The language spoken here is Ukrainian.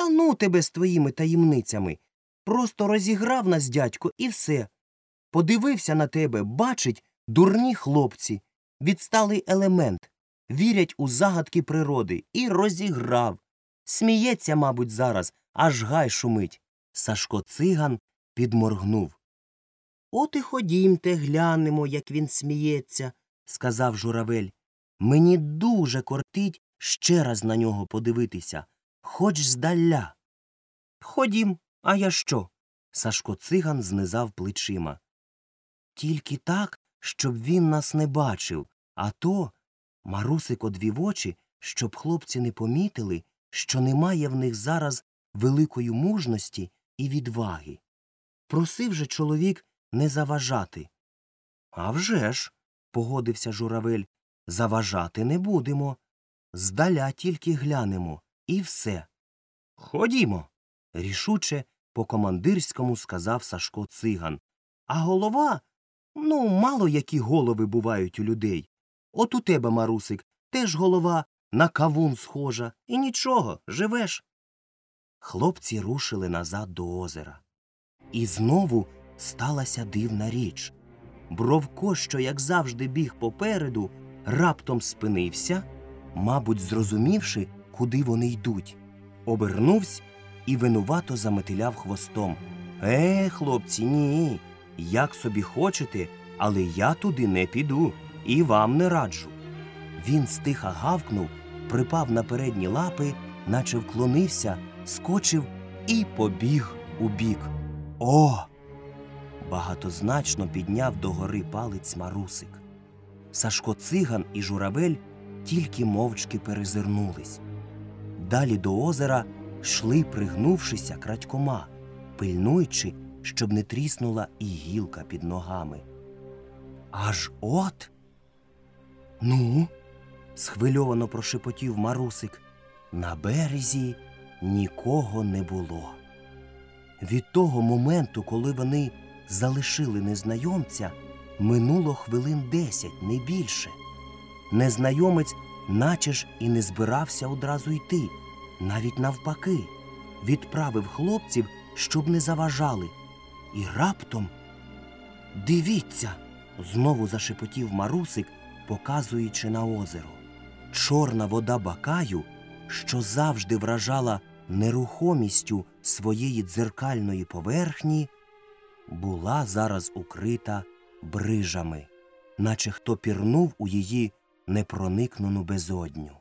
Та ну тебе з твоїми таємницями. Просто розіграв нас дядько і все. Подивився на тебе, бачить, дурні хлопці, відсталий елемент, вірять у загадки природи і розіграв. Сміється, мабуть, зараз, аж гай шумить. Сашко циган підморгнув. От і ходімте, глянемо, як він сміється, сказав журавель. Мені дуже кортить ще раз на нього подивитися, хоч здаля. Ходім, а я що? Сашко циган знизав плечима. Тільки так, щоб він нас не бачив, а то Марусик одвів очі, щоб хлопці не помітили, що немає в них зараз великої мужності і відваги. Просив же чоловік не заважати. «А вже ж», – погодився журавель, заважати не будемо. Здаля тільки глянемо, і все. Ходімо. рішуче по командирському сказав Сашко циган. А голова? Ну, мало які голови бувають у людей. От у тебе, Марусик, теж голова на кавун схожа, і нічого, живеш. Хлопці рушили назад до озера. І знову сталася дивна річ. Бровко, що, як завжди, біг попереду, раптом спинився, мабуть, зрозумівши, куди вони йдуть, обернувся і винувато заметиляв хвостом. Е, хлопці, ні. Як собі хочете, але я туди не піду і вам не раджу. Він стиха гавкнув, припав на передні лапи, наче вклонився, скочив і побіг у бік. О! Багатозначно підняв догори палець марусик. Сашко циган і журавель тільки мовчки перезирнулись. Далі до озера йшли, пригнувшися крадькома, пильнуючи, щоб не тріснула і гілка під ногами. Аж от. Ну, схвильовано прошепотів марусик. На березі нікого не було. Від того моменту, коли вони залишили незнайомця, минуло хвилин десять, не більше. Незнайомець наче ж і не збирався одразу йти, навіть навпаки, відправив хлопців, щоб не заважали. І раптом дивіться, знову зашепотів марусик, показуючи на озеро. Чорна вода бакаю, що завжди вражала нерухомістю своєї дзеркальної поверхні, була зараз укрита брижами, наче хто пірнув у її непроникнену безодню.